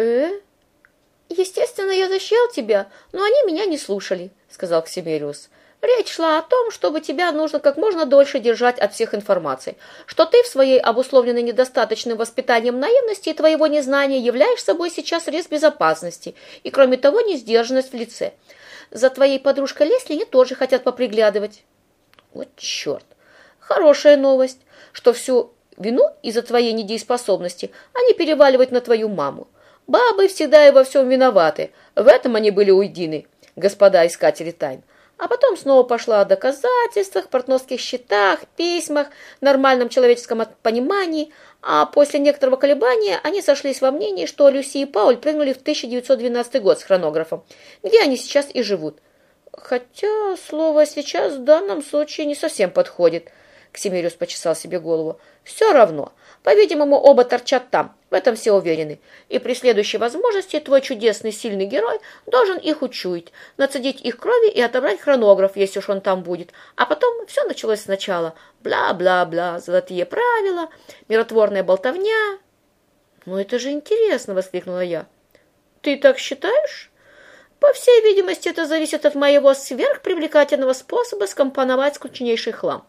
«Э?» «Естественно, я защищал тебя, но они меня не слушали», — сказал Ксимериус. «Речь шла о том, чтобы тебя нужно как можно дольше держать от всех информаций, что ты в своей обусловленной недостаточным воспитанием наивности и твоего незнания являешь собой сейчас риск безопасности и, кроме того, несдержанность в лице. За твоей подружкой Лесли они тоже хотят поприглядывать». «Вот черт! Хорошая новость, что всю вину из-за твоей недееспособности они переваливают на твою маму. Бабы всегда и во всем виноваты. В этом они были уйдины, господа искатели тайн. А потом снова пошла о доказательствах, портновских счетах, письмах, нормальном человеческом понимании, а после некоторого колебания они сошлись во мнении, что Люси и Пауль прыгнули в 1912 год с хронографом, где они сейчас и живут. Хотя слово «сейчас» в данном случае не совсем подходит. Ксимириус почесал себе голову. Все равно. По-видимому, оба торчат там, в этом все уверены. И при следующей возможности твой чудесный сильный герой должен их учуять, нацедить их крови и отобрать хронограф, если уж он там будет. А потом все началось сначала. Бла-бла-бла, золотые правила, миротворная болтовня. «Ну это же интересно!» — воскликнула я. «Ты так считаешь?» «По всей видимости, это зависит от моего сверхпривлекательного способа скомпоновать скучнейший хлам».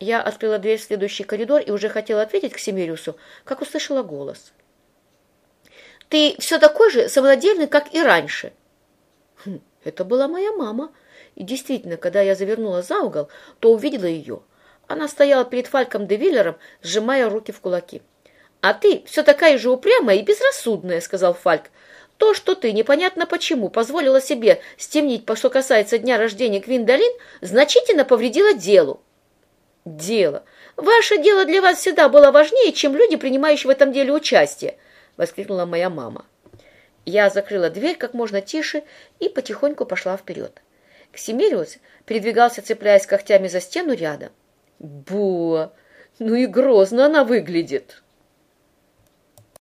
Я открыла дверь в следующий коридор и уже хотела ответить к Семириусу, как услышала голос. «Ты все такой же самодельный, как и раньше!» хм, Это была моя мама. И действительно, когда я завернула за угол, то увидела ее. Она стояла перед Фальком де Виллером, сжимая руки в кулаки. «А ты все такая же упрямая и безрассудная», — сказал Фальк. «То, что ты непонятно почему позволила себе стемнить, по что касается дня рождения Квиндалин, значительно повредило делу». «Дело! Ваше дело для вас всегда было важнее, чем люди, принимающие в этом деле участие!» — воскликнула моя мама. Я закрыла дверь как можно тише и потихоньку пошла вперед. Ксимириус передвигался, цепляясь когтями за стену рядом. «Буа! Ну и грозно она выглядит!»